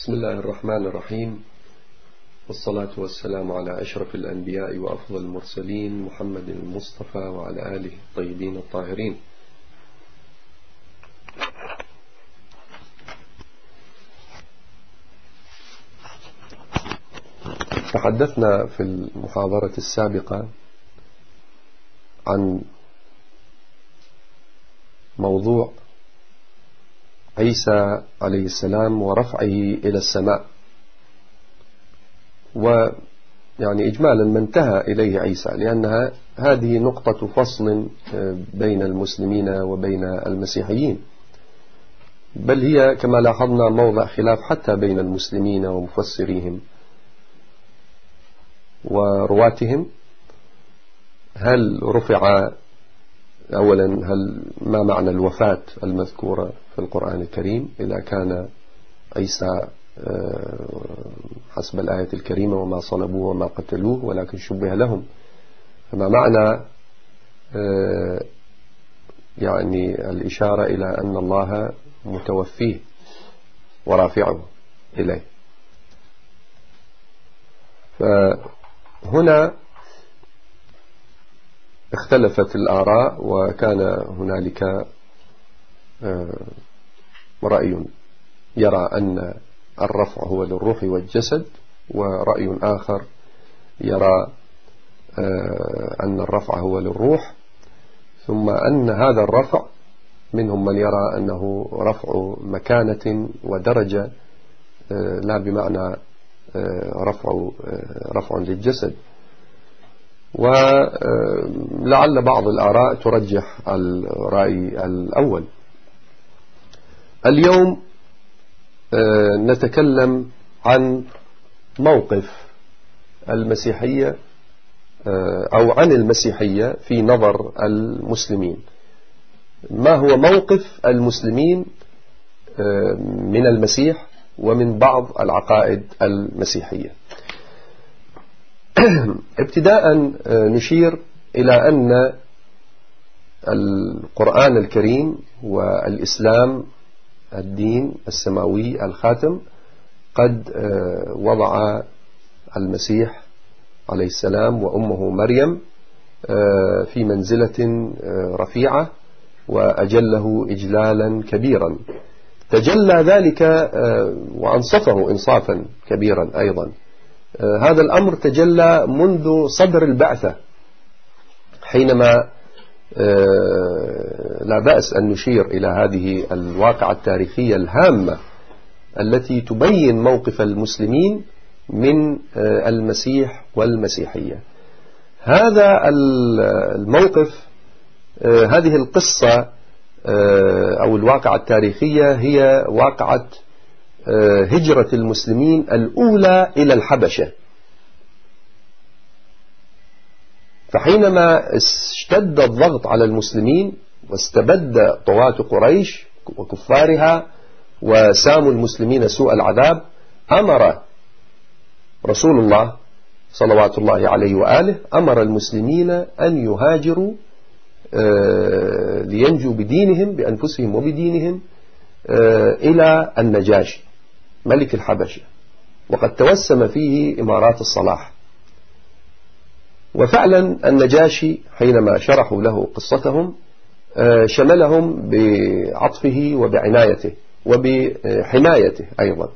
بسم الله الرحمن الرحيم. والصلاة والسلام على أشرف الأنبياء وأفضل المرسلين محمد المصطفى وعلى آله الطيبين الطاهرين. تحدثنا في المحاضرة السابقة عن موضوع عيسى عليه السلام ورفعه إلى السماء. ويعني إجمالا ما انتهى إليه عيسى لأنها هذه نقطة فصل آه، بين المسلمين وبين المسيحيين. بل هي كما لاحظنا موضع خلاف حتى بين المسلمين ومفسريهم ورواتهم. هل رفع أولا هل ما معنى الوفاة المذكورة في القرآن الكريم؟ إذا كان عيسى آه، حسب الآية الكريمة وما صلبوه وما قتلوه ولكن شبه لهم. فما معنى آه، يعني الإشارة إلى أن الله متوفيه ورافعه إليه؟ فهنا اختلفت الآراء وكان هنالك آه، رأي يرى أن الرفع هو للروح والجسد ورأي آخر يرى آه، أن الرفع هو للروح ثم أن هذا الرفع منهم من يرى أنه رفع مكانة ودرجة آه، لا بمعنى رفع رفع للجسد. ولعل بعض الآراء ترجح الرأي الأول. اليوم آه، نتكلم عن موقف المسيحية آه، أو عن المسيحية في نظر المسلمين. ما هو موقف المسلمين آه، من المسيح ومن بعض العقائد المسيحية؟ ابتداء آه، نشير إلى أن القرآن الكريم والإسلام الدين السماوي الخاتم قد آه، وضع المسيح عليه السلام وأمه مريم آه، في منزلة رفيعة وأجله إجلالا كبيرا. تجلى ذلك وأنصفه إنصافا كبيرا أيضا. هذا الأمر تجلى منذ صدر البعثة حينما آه، لا بأس أن نشير إلى هذه الواقعة التاريخية الهامة التي تبين موقف المسلمين من آه، المسيح والمسيحية. هذا الموقف هذه القصة أو الواقعة التاريخية هي واقعة آه، هجرة المسلمين الأولى إلى الحبشة. فحينما اشتد الضغط على المسلمين واستبد طواة قريش وكفارها وساموا المسلمين سوء العذاب أمر رسول الله صلوات الله عليه وآله أمر المسلمين أن يهاجروا آه، لينجوا بدينهم بأنفسهم وبدينهم آه، إلى النجاشي. ملك الحبشة وقد توسم فيه إمارات الصلاح. وفعلا النجاشي حينما شرحوا له قصتهم آه، شملهم بعطفه وبعنايته وبحمايته أيضا.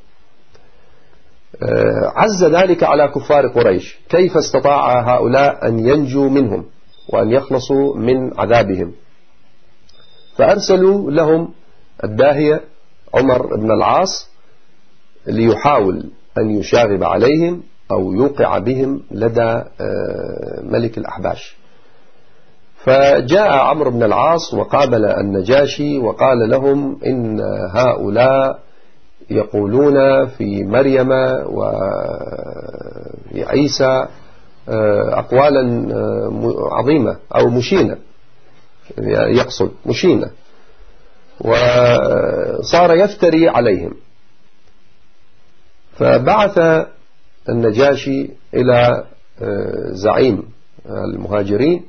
آه، عز ذلك على كفار قريش. كيف استطاع هؤلاء أن ينجوا منهم وأن يخلصوا من عذابهم؟ فأرسلوا لهم الداهية عمر بن العاص ليحاول أن يشاغب عليهم أو يوقع بهم لدى آه، ملك الأحباش. فجاء عمرو بن العاص وقابل النجاشي وقال لهم إن هؤلاء يقولون في مريم وفي عيسى آه، أقوالا آه، عظيمة أو مشينة. يقصد مشينة. وصار يفتري عليهم. فبعث النجاشي إلى آه، زعيم المهاجرين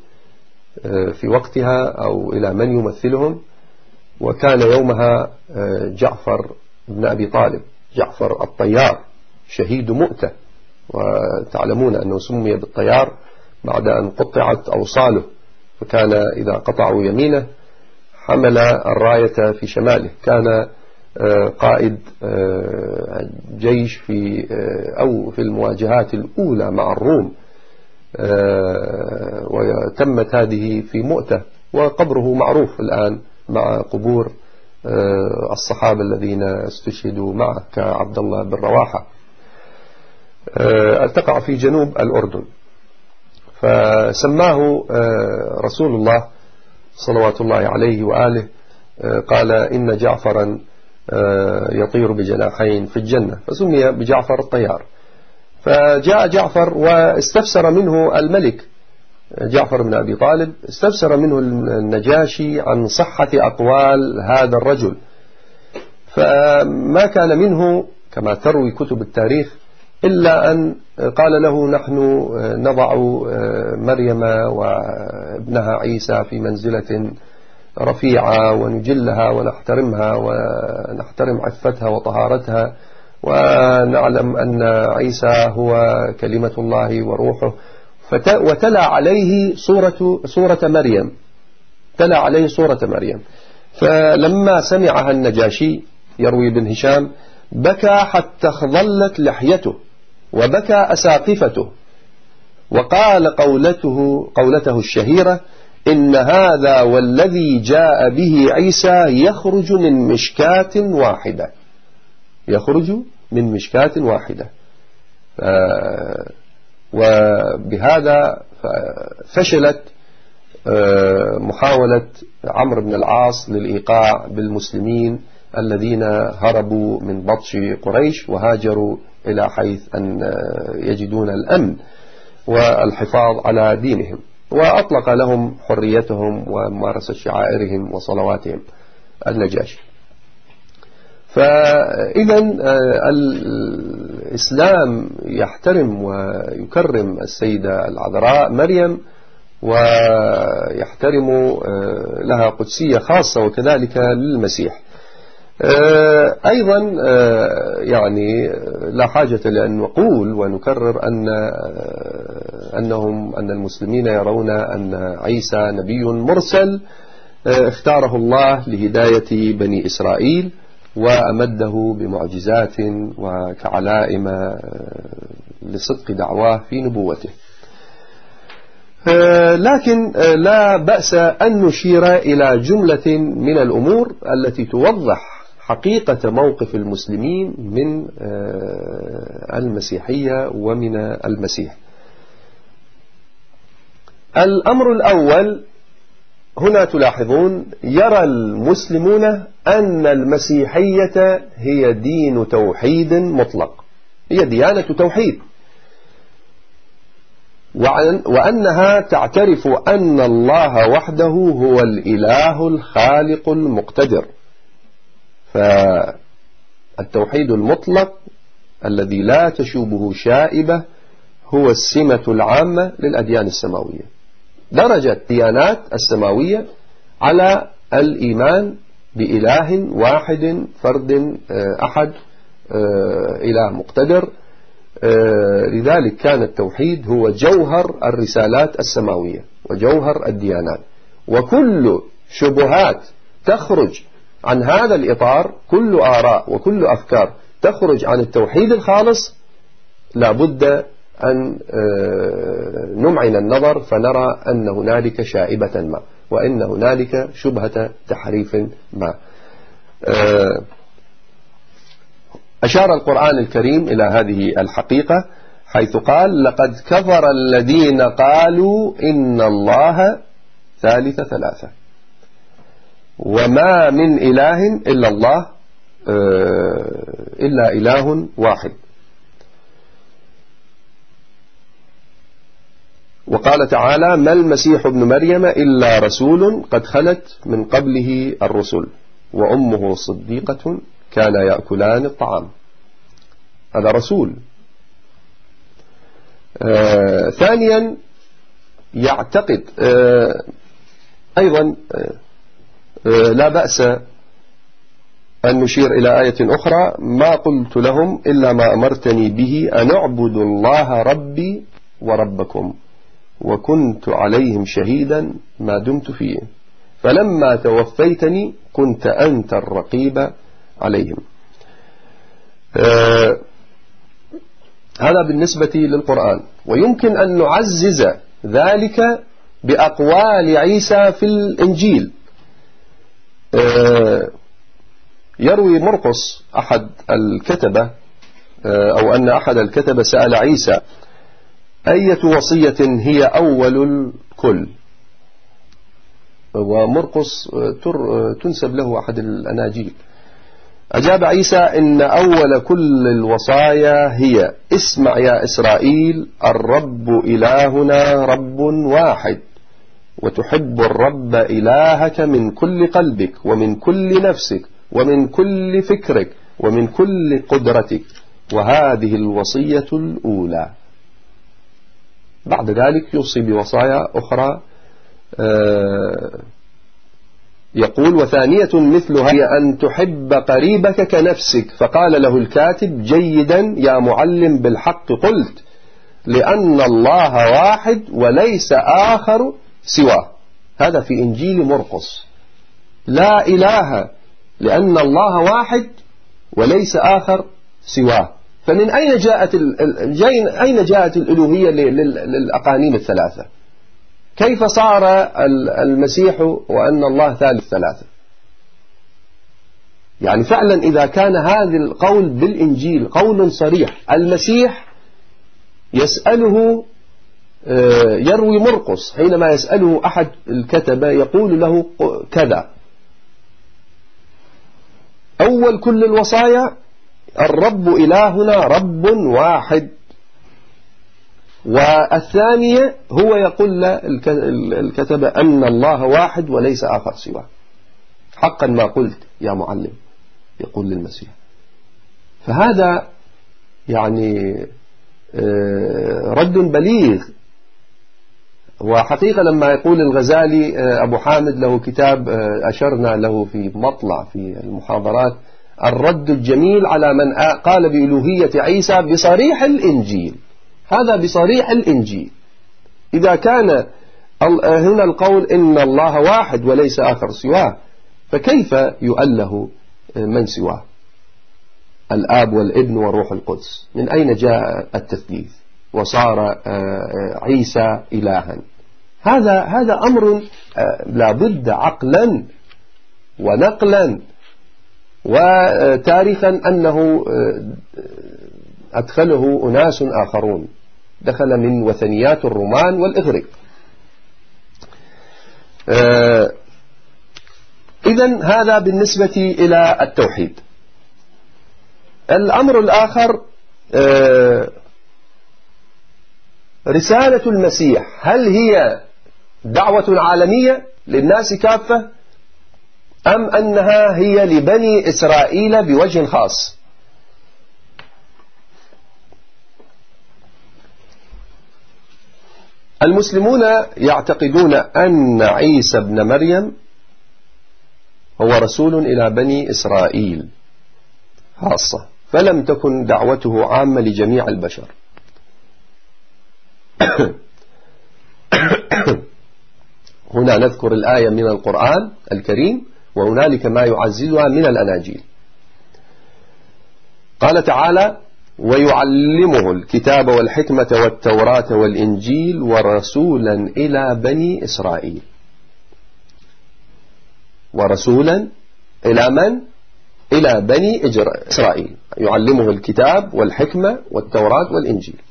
آه، في وقتها أو إلى من يمثلهم وكان يومها آه، جعفر بن أبي طالب جعفر الطيار شهيد مؤتة. وتعلمون أنه سمي بالطيار بعد أن قطعت أوصاله فكان إذا قطعوا يمينه حمل الراية في شماله. كان آه، قائد آه، جيش في آه، أو في المواجهات الأولى مع الروم وتمت هذه في مؤتة وقبره معروف الآن مع قبور الصحابة الذين استشهدوا معه كعبد الله بن رواحة. تقع في جنوب الأردن. فسماه رسول الله صلوات الله عليه وآله قال إن جعفرا آه، يطير بجناحين في الجنة فسمي بجعفر الطيار. فجاء جعفر واستفسر منه الملك جعفر بن أبي طالب استفسر منه النجاشي عن صحة أقوال هذا الرجل. فما كان منه كما تروي كتب التاريخ إلا أن قال له نحن نضع آه، مريم وابنها عيسى في منزلة رفيعة ونجلها ونحترمها ونحترم عفتها وطهارتها ونعلم أن عيسى هو كلمة الله وروحه. وتلا عليه صورة, صورة مريم. تلا عليه صورة مريم. فلما سمعها النجاشي يروي بن هشام بكى حتى خضلت لحيته وبكى أساقفته وقال قولته قولته الشهيرة إن هذا والذي جاء به عيسى يخرج من مشكاة واحدة. يخرج من مشكاة واحدة. وبهذا فشلت آه، محاولة عمرو بن العاص للإيقاع بالمسلمين الذين هربوا من بطش قريش وهاجروا إلى حيث أن يجدون الأمن والحفاظ على دينهم. وأطلق لهم حريتهم وممارسة شعائرهم وصلواتهم النجاشي. فإذا آه، الإسلام يحترم ويكرم السيدة العذراء مريم ويحترم آه، لها قدسية خاصة وكذلك للمسيح. أيضا آه، يعني لا حاجة لأن نقول ونكرر أن آه، أنهم أن المسلمين يرون أن عيسى نبي مرسل اختاره الله لهداية بني إسرائيل وأمده بمعجزات وكعلائم لصدق دعواه في نبوته. لكن لا بأس أن نشير إلى جملة من الأمور التي توضح حقيقة موقف المسلمين من آه، المسيحية ومن المسيح. الأمر الأول هنا تلاحظون يرى المسلمون أن المسيحية هي دين توحيد مطلق. هي ديانة توحيد. وأنها تعترف أن الله وحده هو الإله الخالق المقتدر. فالتوحيد المطلق الذي لا تشوبه شائبة هو السمة العامة للأديان السماوية. درجة الديانات السماوية على الإيمان بإله واحد فرد آه، أحد آه، إله مقتدر. آه، لذلك كان التوحيد هو جوهر الرسالات السماوية وجوهر الديانات. وكل شبهات تخرج عن هذا الإطار كل آراء وكل أفكار تخرج عن التوحيد الخالص لابد أن آه، نمعن النظر فنرى أن هنالك شائبة ما وأن هنالك شبهة تحريف ما. آه، أشار القرآن الكريم إلى هذه الحقيقة حيث قال لقد كفر الذين قالوا إن الله ثالث ثلاثة. وما من إله إلا الله آه، إلا إله واحد. وقال تعالى ما المسيح ابن مريم إلا رسول قد خلت من قبله الرسل وأمه صديقة كان يأكلان الطعام. هذا رسول. آه ثانيا يعتقد آه أيضا آه لا بأس أن نشير إلى آية أخرى. ما قلت لهم إلا ما أمرتني به أن اعبدوا الله ربي وربكم وكنت عليهم شهيدا ما دمت فيه. فلما توفيتني كنت أنت الرقيب عليهم. آه هذا بالنسبة للقرآن. ويمكن أن نعزز ذلك بأقوال عيسى في الإنجيل. آه يروي مرقس أحد الكتبة آه، أو أن أحد الكتبة سأل عيسى أية وصية هي أول الكل؟ ومرقس آه، آه، تنسب له أحد الأناجيل. أجاب عيسى إن أول كل الوصايا هي اسمع يا إسرائيل الرب إلهنا رب واحد. وتحب الرب إلهك من كل قلبك ومن كل نفسك ومن كل فكرك ومن كل قدرتك. وهذه الوصية الأولى. بعد ذلك يوصي بوصايا أخرى آه، يقول وثانية مثلها هي أن تحب قريبك كنفسك. فقال له الكاتب جيدا يا معلم بالحق قلت لأن الله واحد وليس آخر سواه. هذا في إنجيل مرقس. لا إله لأن الله واحد وليس آخر سواه. فمن أين جاءت أين جاءت الألوهية للأقانيم الثلاثة؟ كيف صار المسيح وأن الله ثالث ثلاثة؟ يعني فعلا إذا كان هذا القول بالإنجيل قول صريح المسيح يسأله يروي مرقس حينما يسأله أحد الكتبة يقول له كذا. أول كل الوصايا الرب إلهنا رب واحد. والثانية هو يقول الكتبة أن الله واحد وليس آخر سواه. حقا ما قلت يا معلم يقول للمسيح. فهذا يعني آه، رد بليغ وحقيقة لما يقول الغزالي آه، أبو حامد له كتاب آه، أشرنا له في مطلع في المحاضرات الرد الجميل على من قال بألوهية عيسى بصريح الإنجيل. هذا بصريح الإنجيل. إذا كان آه، هنا القول إن الله واحد وليس آخر سواه فكيف يؤله من سواه؟ الآب والابن والروح القدس. من أين جاء التثليث؟ وصار آه، آه، عيسى إلها. هذا هذا أمر آه، لابد عقلا ونقلا وتاريخا أنه أدخله أناس آخرون. دخل من وثنيات الرومان والإغريق. إذا هذا بالنسبة إلى التوحيد. الأمر الآخر رسالة المسيح. هل هي دعوة عالمية للناس كافة؟ أم أنها هي لبني إسرائيل بوجه خاص؟ المسلمون يعتقدون أن عيسى ابن مريم هو رسول إلى بني إسرائيل خاصة فلم تكن دعوته عامة لجميع البشر. هنا نذكر الآية من القرآن الكريم وهنالك ما يعززها من الأناجيل. قال تعالى ويعلمه الكتاب والحكمة والتوراة والإنجيل ورسولا إلى بني إسرائيل. ورسولا إلى من؟ إلى بني إسرائيل. يعلمه الكتاب والحكمة والتوراة والإنجيل.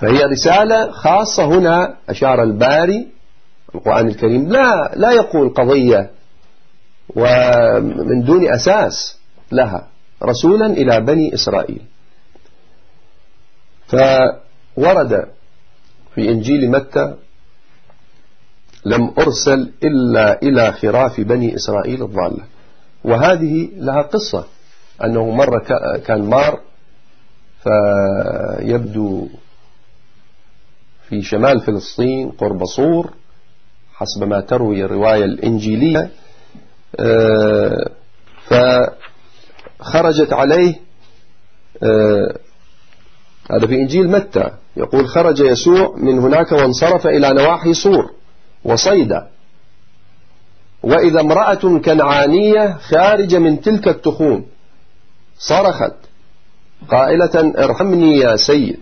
فهي رسالة خاصة هنا أشار الباري القرآن الكريم. لا لا يقول قضية ومن دون أساس لها رسولا إلى بني إسرائيل. فورد في إنجيل متى لم أرسل إلا إلى خراف بني إسرائيل الضالة. وهذه لها قصة أنه مرة كان مار فيبدو في شمال فلسطين قرب صور حسب ما تروي الرواية الإنجيلية. آه، فخرجت عليه آه، هذا في إنجيل متى؟ يقول خرج يسوع من هناك وانصرف إلى نواحي صور وصيدا. وإذا امرأة كنعانية خارجة من تلك التخوم صرخت قائلة ارحمني يا سيد.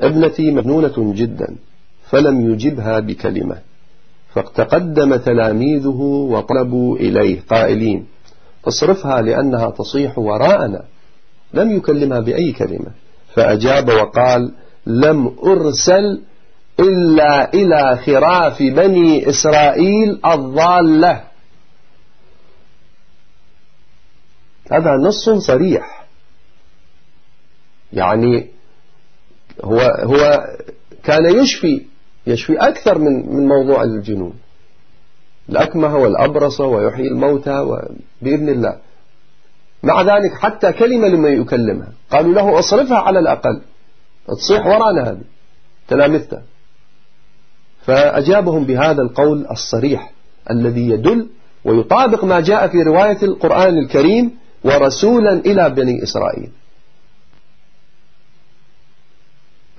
ابنتي مجنونة جدا فلم يجبها بكلمة فاقتقدم تلاميذه وطلبوا إليه قائلين اصرفها لأنها تصيح وراءنا لم يكلمها بأي كلمة فأجاب وقال لم أرسل إلا إلى خراف بني إسرائيل الضالة. هذا نص صريح يعني هو هو كان يشفي يشفي أكثر من من موضوع الجنون. الأكمه والأبرص ويحيي الموتى بإذن الله. مع ذلك حتى كلمة لما يكلمها. قالوا له أصرفها على الأقل. تصيح ورانا هذه. تلامذته. فأجابهم بهذا القول الصريح الذي يدل ويطابق ما جاء في رواية القرآن الكريم ورسولا إلى بني إسرائيل.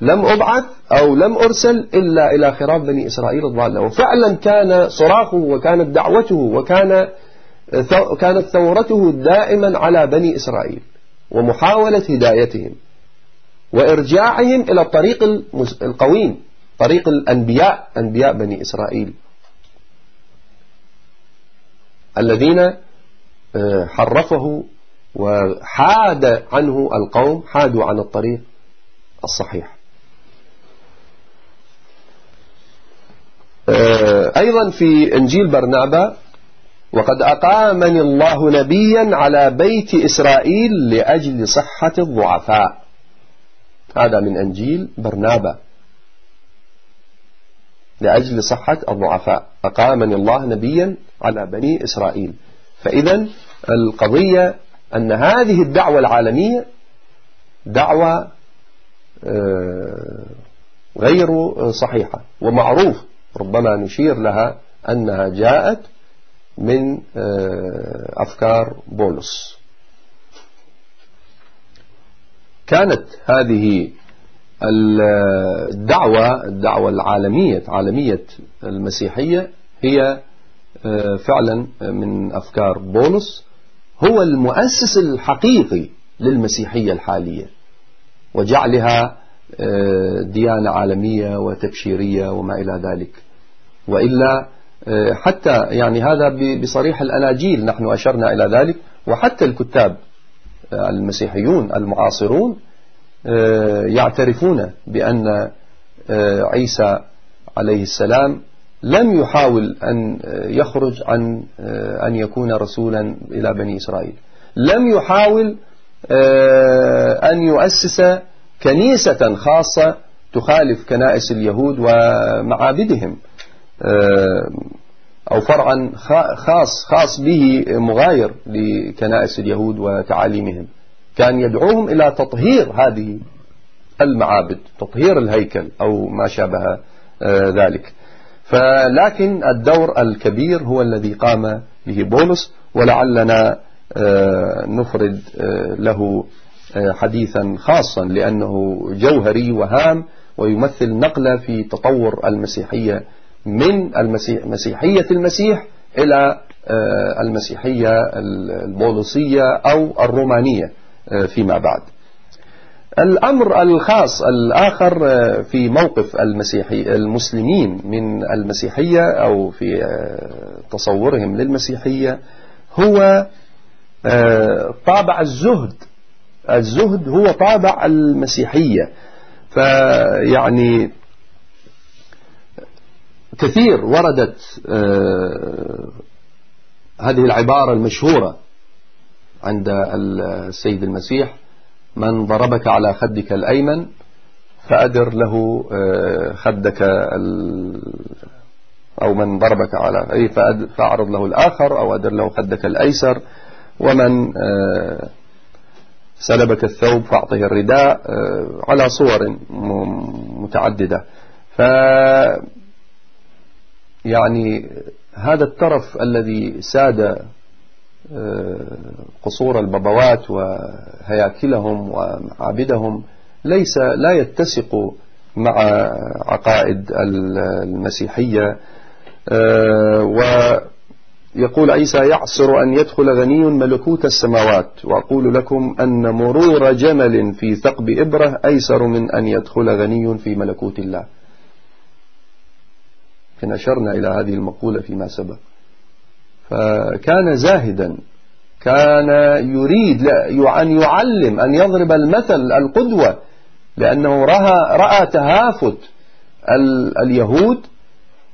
لم أبعث أو لم أرسل إلا إلى خراف بني إسرائيل الضالة. وفعلا كان صراخه وكانت دعوته وكان كانت ثورته دائما على بني إسرائيل ومحاولة هدايتهم وإرجاعهم إلى الطريق القويم طريق الأنبياء أنبياء بني إسرائيل. الذين آه، حرفه وحاد عنه القوم حادوا عن الطريق الصحيح. أيضا في إنجيل برنابا وقد أقامني الله نبيا على بيت إسرائيل لأجل صحة الضعفاء. هذا من أنجيل برنابا. لأجل صحة الضعفاء. أقامني الله نبيا على بني إسرائيل. فإذا القضية أن هذه الدعوة العالمية دعوة آه، غير صحيحة ومعروف. ربما نشير لها أنها جاءت من آه، أفكار بولس. كانت هذه الدعوة الدعوة العالمية عالمية المسيحية هي آه، فعلا من أفكار بولس هو المؤسس الحقيقي للمسيحية الحالية وجعلها آه، ديانة عالمية وتبشيرية وما إلى ذلك. وإلا آه، حتى يعني هذا بصريح الأناجيل نحن أشرنا إلى ذلك. وحتى الكتاب المسيحيون المعاصرون آه، يعترفون بأن آه، عيسى عليه السلام لم يحاول أن يخرج عن آه، أن يكون رسولا إلى بني إسرائيل. لم يحاول أن يؤسس كنيسة خاصة تخالف كنائس اليهود ومعابدهم أو فرعا خاص خاص به مغاير لكنائس اليهود وتعاليمهم. كان يدعوهم إلى تطهير هذه المعابد تطهير الهيكل أو ما شابه آه، ذلك. فلكن الدور الكبير هو الذي قام به بولس ولعلنا آه، نفرد آه، له حديثا خاصا لأنه جوهري وهام ويمثل نقلة في تطور المسيحية من المسيح مسيحية المسيح إلى المسيحية البوليسية أو الرومانية آه، فيما بعد. الأمر الخاص الآخر آه، في موقف المسيحي المسلمين من المسيحية أو في آه، تصورهم للمسيحية هو طابع الزهد. الزهد هو طابع المسيحية. فيعني كثير وردت هذه العبارة المشهورة عند السيد المسيح من ضربك على خدك الأيمن فأدر له آه، خدك أو من ضربك على فأعرض له الآخر أو أدر له خدك الأيسر ومن آه، سلبك الثوب فأعطه الرداء آه، على صور متعددة. ف يعني هذا الترف الذي ساد قصور البابوات وهياكلهم ومعابدهم ليس لا يتسق مع عقائد المسيحية ويقول عيسى يعصر أن يدخل غني ملكوت السماوات وأقول لكم أن مرور جمل في ثقب إبرة أيسر من أن يدخل غني في ملكوت الله. كنا أشرنا إلى هذه المقولة فيما سبق. فكان زاهدا كان يريد أن يعلم أن يضرب المثل القدوة لأنه رأى, رأى تهافت اليهود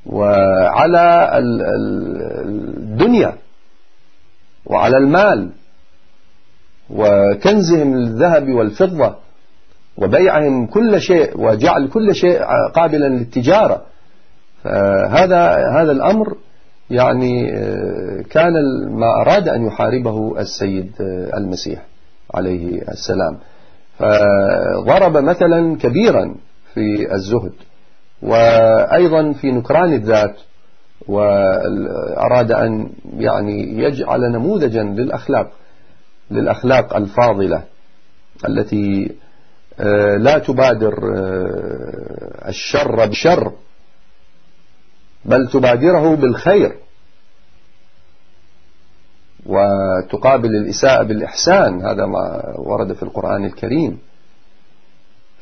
وعلى الدنيا وعلى المال وكنزهم الذهب والفضة وبيعهم كل شيء وجعل كل شيء قابلا للتجارة. فهذا هذا الأمر يعني آه، كان ما أراد أن يحاربه السيد آه، المسيح عليه السلام. فضرب مثلا كبيرا في الزهد. وأيضا في نكران الذات وأراد أن يعني يجعل نموذجا للأخلاق للأخلاق الفاضلة التي آه، لا تبادر الشر بشر بل تبادره بالخير وتقابل الإساءة بالإحسان. هذا ما ورد في القرآن الكريم.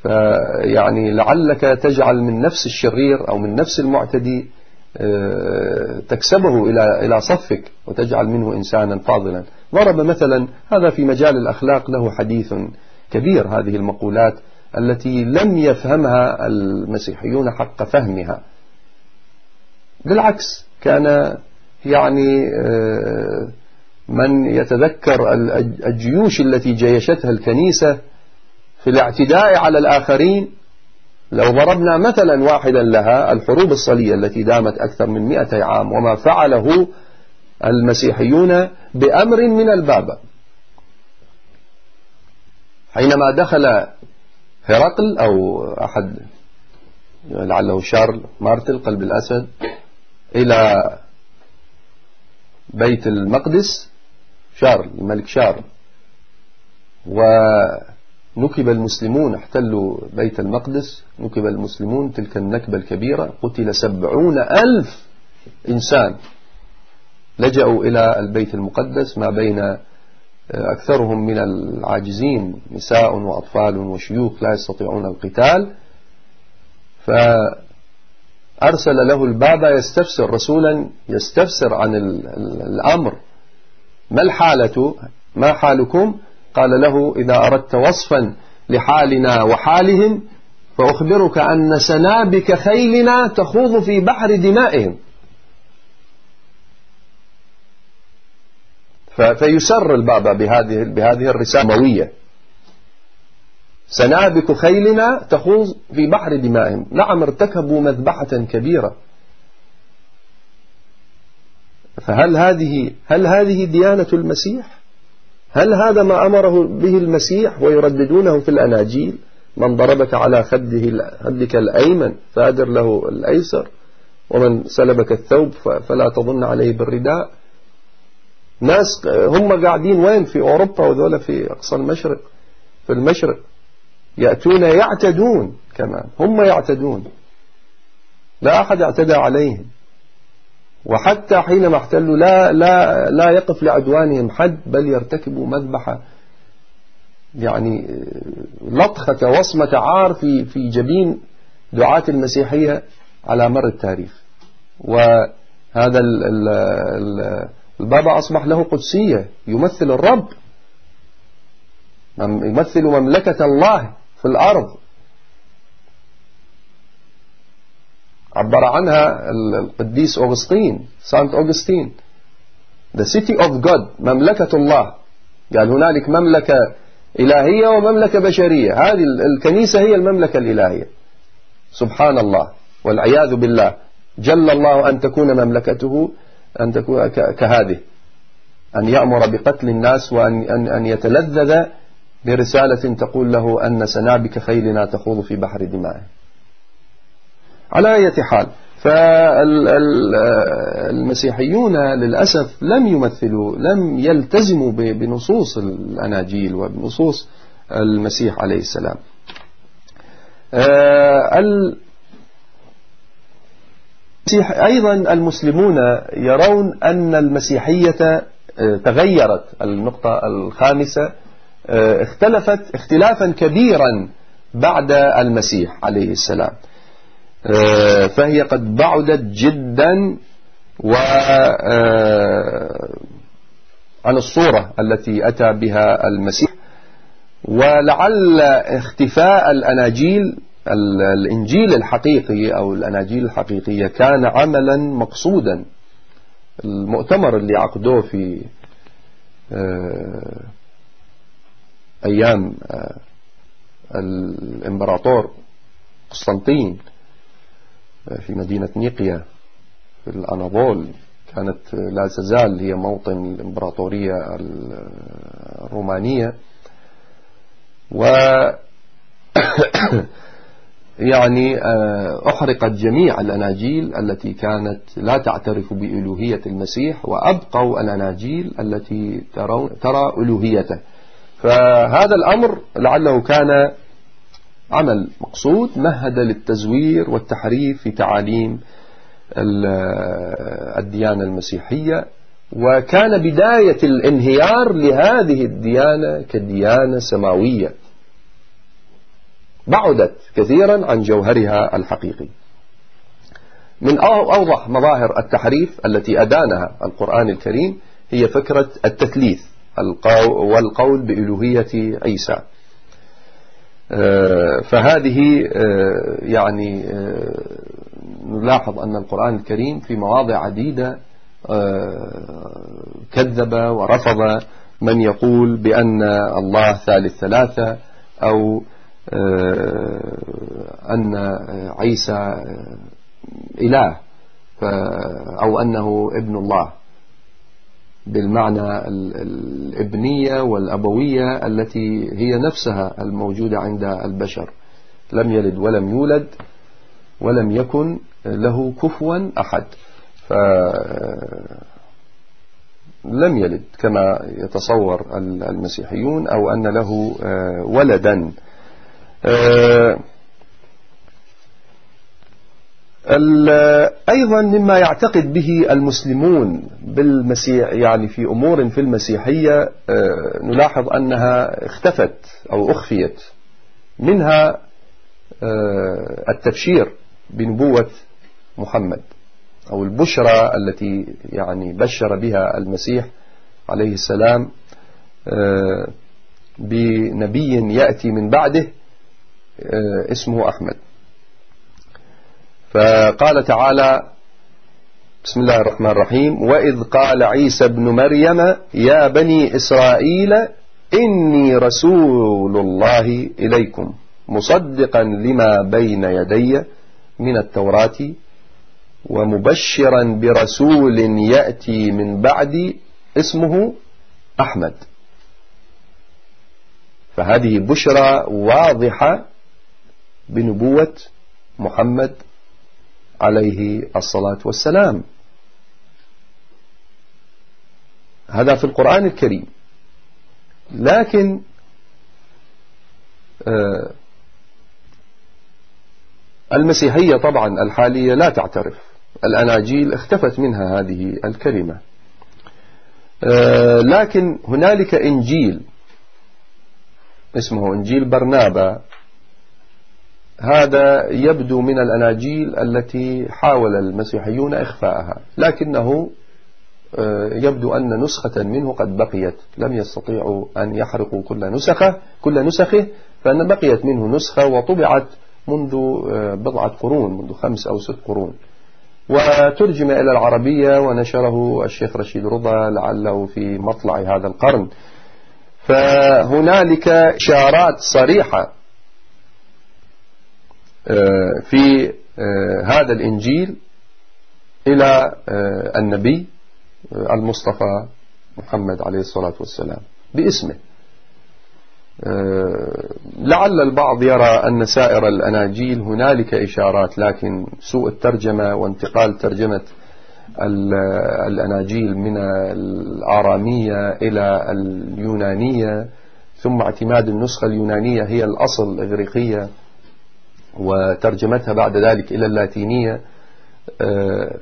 فيعني لعلك تجعل من نفس الشرير أو من نفس المعتدي آه، تكسبه إلى إلى صفك وتجعل منه إنسانا فاضلا. ضرب مثلا هذا في مجال الأخلاق له حديث كبير هذه المقولات التي لم يفهمها المسيحيون حق فهمها. بالعكس كان يعني آه، من يتذكر الجيوش التي جيشتها الكنيسة في الاعتداء على الآخرين لو ضربنا مثلا واحدا لها الحروب الصلية التي دامت أكثر من مئة عام وما فعله المسيحيون بأمر من البابا حينما دخل هرقل أو أحد لعله شارل مارتل قلب الأسد إلى بيت المقدس شارل الملك شارل ونكب المسلمون احتلوا بيت المقدس نكب المسلمون تلك النكبة الكبيرة قتل سبعون ألف إنسان. لجأوا إلى البيت المقدس ما بين أكثرهم من العاجزين نساء وأطفال وشيوخ لا يستطيعون القتال. أرسل له البابا يستفسر رسولا يستفسر عن الأمر. ما الحالة؟ ما حالكم؟ قال له إذا أردت وصفا لحالنا وحالهم فأخبرك أن سنابك خيلنا تخوض في بحر دمائهم. فيسر البابا بهذه بهذه الرسالة النووية سنابك خيلنا تخوض في بحر دمائهم. نعم ارتكبوا مذبحة كبيرة. فهل هذه هل هذه ديانة المسيح؟ هل هذا ما أمره به المسيح ويرددونه في الأناجيل؟ من ضربك على خده خدك الأيمن فأدر له الأيسر ومن سلبك الثوب فلا تظن عليه بالرداء. ناس هم قاعدين وين؟ في أوروبا وذولا في أقصى المشرق في المشرق. يأتون يعتدون كمان هم يعتدون. لا أحد اعتدى عليهم. وحتى حينما احتلوا لا, لا, لا يقف لعدوانهم حد بل يرتكبوا مذبحة يعني لطخة وصمة عار في, في جبين دعاة المسيحية على مر التاريخ. وهذا البابا أصبح له قدسية يمثل الرب. يمثل مملكة الله في الأرض. عبر عنها القديس أوغسطين سانت أوغسطين The city of God مملكة الله. قال هنالك مملكة إلهية ومملكة بشرية. هذه الكنيسة هي المملكة الإلهية. سبحان الله. والعياذ بالله. جل الله أن تكون مملكته أن تكون كهذه. أن يأمر بقتل الناس وأن أن يتلذذ برسالة تقول له أن سنابك خيلنا تخوض في بحر دمائه. على أي حال. فالمسيحيون للأسف لم يمثلوا لم يلتزموا بنصوص الأناجيل وبنصوص المسيح عليه السلام. آه، أيضا المسلمون يرون أن المسيحية آه، تغيرت. النقطة الخامسة آه، اختلفت اختلافا كبيرا بعد المسيح عليه السلام. فهي قد بعدت جدا و عن الصورة التي أتى بها المسيح. ولعل اختفاء الأناجيل الإنجيل الحقيقي أو الأناجيل الحقيقية كان عملا مقصودا. المؤتمر اللي عقدوه في آه، أيام آه، الإمبراطور قسطنطين آه، في مدينة نيقيا في الأناضول كانت لا تزال هي موطن الإمبراطورية الرومانية. و يعني آه، أحرقت جميع الأناجيل التي كانت لا تعترف بألوهية المسيح وأبقوا الأناجيل التي ترى ألوهيته. فهذا الأمر لعله كان عمل مقصود مهد للتزوير والتحريف في تعاليم الديانة المسيحية وكان بداية الانهيار لهذه الديانة كديانة سماوية. بعدت كثيرا عن جوهرها الحقيقي. من أوضح مظاهر التحريف التي أدانها القرآن الكريم هي فكرة التثليث والقول بإلوهية عيسى. فهذه آه، يعني آه، نلاحظ أن القرآن الكريم في مواضع عديدة كذب ورفض من يقول بأن الله ثالث ثلاثة أو أن عيسى إله أو أنه ابن الله. بالمعنى الإبنية والأبوية التي هي نفسها الموجودة عند البشر. لم يلد ولم يولد ولم يكن له كفوا أحد. لم يلد كما يتصور المسيحيون أو أن له ولدا. أيضا مما يعتقد به المسلمون بالمسيح يعني في أمور في المسيحية آه، نلاحظ أنها اختفت أو أخفيت منها آه، التبشير بنبوة محمد أو البشرى التي يعني بشر بها المسيح عليه السلام آه، بنبي يأتي من بعده اسمه أحمد. فقال تعالى بسم الله الرحمن الرحيم. وإذ قال عيسى ابن مريم يا بني إسرائيل إني رسول الله إليكم مصدقا لما بين يدي من التوراة ومبشرا برسول يأتي من بعدي اسمه أحمد. فهذه بشرى واضحة بنبوة محمد عليه الصلاة والسلام. هذا في القرآن الكريم. لكن آه، المسيحية طبعا الحالية لا تعترف. الأناجيل اختفت منها هذه الكلمة. آه، لكن هنالك إنجيل اسمه إنجيل برنابا. هذا يبدو من الأناجيل التي حاول المسيحيون إخفاءها لكنه آه، يبدو أن نسخة منه قد بقيت لم يستطيعوا أن يحرقوا كل نسخة كل نسخه فأن بقيت منه نسخة وطبعت منذ آه، بضعة قرون منذ خمس أو ست قرون. وترجم إلى العربية ونشره الشيخ رشيد رضا لعله في مطلع هذا القرن. فهنالك إشارات صريحة في آه، هذا الإنجيل إلى آه، النبي المصطفى محمد عليه الصلاة والسلام باسمه. لعل البعض يرى أن سائر الأناجيل هنالك إشارات لكن سوء الترجمة وانتقال ترجمة الأناجيل من الآرامية إلى اليونانية ثم اعتماد النسخة اليونانية هي الأصل الإغريقية. وترجمتها بعد ذلك إلى اللاتينية آه،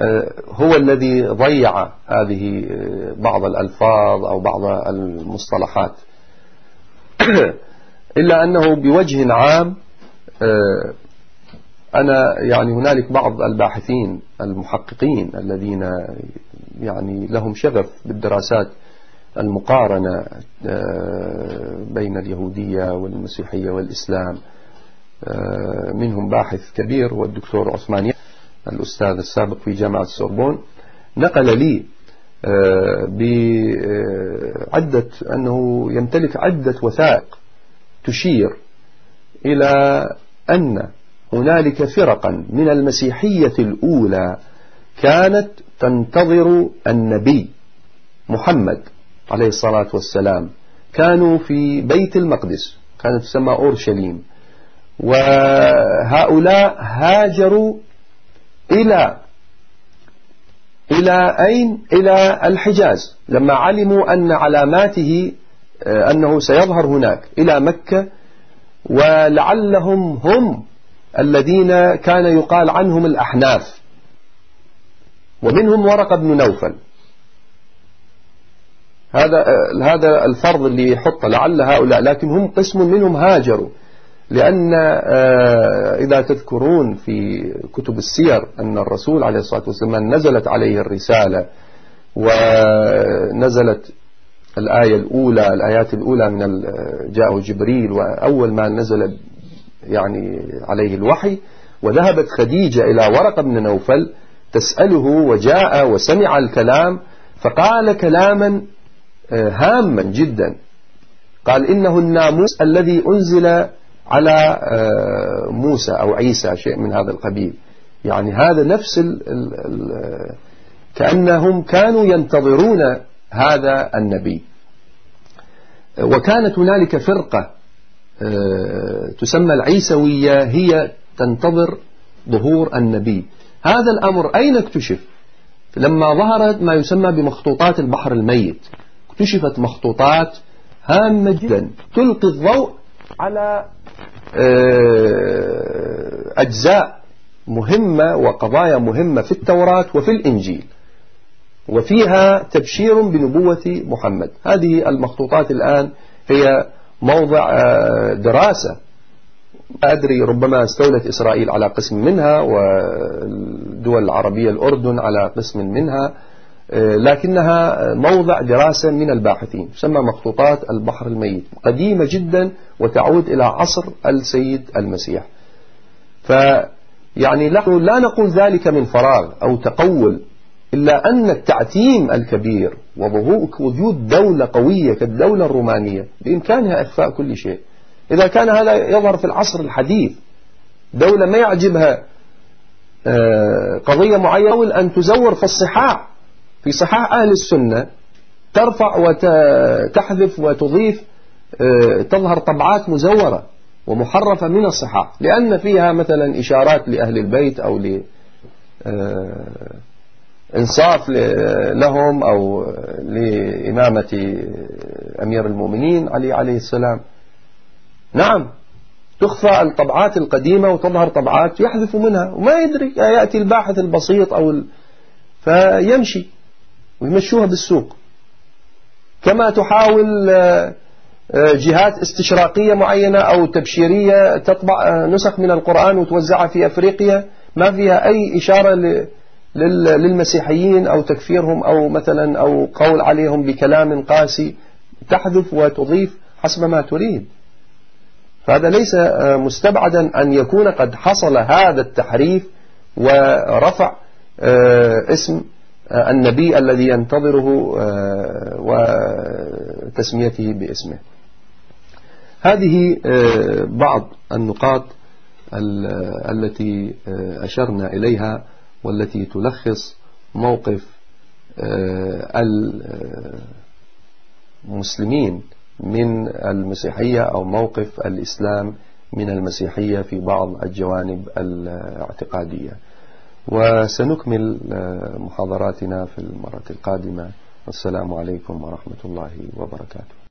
آه، هو الذي ضيع هذه آه، بعض الألفاظ أو بعض المصطلحات. إلا أنه بوجه عام أنا يعني هنالك بعض الباحثين المحققين الذين يعني لهم شغف بالدراسات المقارنة آه، بين اليهودية والمسيحية والإسلام. آه، منهم باحث كبير هو الدكتور عثمان الأستاذ السابق في جامعة السوربون نقل لي آه، بعدة أنه يمتلك عدة وثائق تشير إلى أن هنالك فرقا من المسيحية الأولى كانت تنتظر النبي محمد. عليه الصلاة والسلام كانوا في بيت المقدس كانت تسمى أورشليم. وهؤلاء هاجروا إلى إلى أين؟ إلى الحجاز. لما علموا أن علاماته آه، أنه سيظهر هناك إلى مكة ولعلهم هم الذين كان يقال عنهم الأحناف. ومنهم ورق بن نوفل. هذا هذا الفرض اللي يحطه لعل هؤلاء لكن هم قسم منهم هاجروا. لأن آه، إذا تذكرون في كتب السير أن الرسول عليه الصلاة والسلام نزلت عليه الرسالة ونزلت الآية الأولى الآيات الأولى من جاءه جبريل وأول ما نزل يعني عليه الوحي وذهبت خديجة إلى ورق بن نوفل تسأله وجاء وسمع الكلام فقال كلاما آه، هاما جدا. قال إنه الناموس الذي أنزل على آه، موسى أو عيسى شيء من هذا القبيل. يعني هذا نفس ال ال ال كأنهم كانوا ينتظرون هذا النبي. وكانت هنالك فرقة آه، تسمى العيسوية هي تنتظر ظهور النبي. هذا الأمر أين اكتشف؟ لما ظهرت ما يسمى بمخطوطات البحر الميت. اكتشفت مخطوطات هامة جدا. تلقي الضوء على آه، أجزاء مهمة وقضايا مهمة في التوراة وفي الإنجيل. وفيها تبشير بنبوة محمد. هذه المخطوطات الآن هي موضع آه، دراسة. أدري ربما استولت إسرائيل على قسم منها والدول العربية الأردن على قسم منها. لكنها موضع دراسة من الباحثين تسمى مخطوطات البحر الميت قديمة جدا وتعود إلى عصر السيد المسيح. فيعني نحن لا نقول ذلك من فراغ أو تقول إلا أن التعتيم الكبير ووجود دولة قوية كالدولة الرومانية بإمكانها إخفاء كل شيء. إذا كان هذا يظهر في العصر الحديث دولة ما يعجبها آه، قضية معينة أن تزور في الصحاح في صحاح أهل السنة ترفع وتحذف وتضيف آه، تظهر طبعات مزورة ومحرفة من الصحاح لأن فيها مثلا إشارات لأهل البيت أو ل آه، إنصاف لهم أو لإمامة أمير المؤمنين علي عليه السلام. نعم تخفى الطبعات القديمة وتظهر طبعات يحذف منها وما يدري يأتي الباحث البسيط أو ال... فيمشي. ويمشوها بالسوق. كما تحاول آه، آه، جهات استشراقية معينة أو تبشيرية تطبع آه، نسخ من القرآن وتوزعها في أفريقيا. ما فيها أي إشارة للمسيحيين أو تكفيرهم أو مثلا أو قول عليهم بكلام قاسي تحذف وتضيف حسب ما تريد. فهذا ليس مستبعدا أن يكون قد حصل هذا التحريف ورفع اسم النبي الذي ينتظره آه، وتسميته باسمه. هذه آه، بعض النقاط التي آه، أشرنا إليها والتي تلخص موقف المسلمين من المسيحية أو موقف الإسلام من المسيحية في بعض الجوانب الاعتقادية. وسنكمل محاضراتنا في المرة القادمة. والسلام عليكم ورحمة الله وبركاته.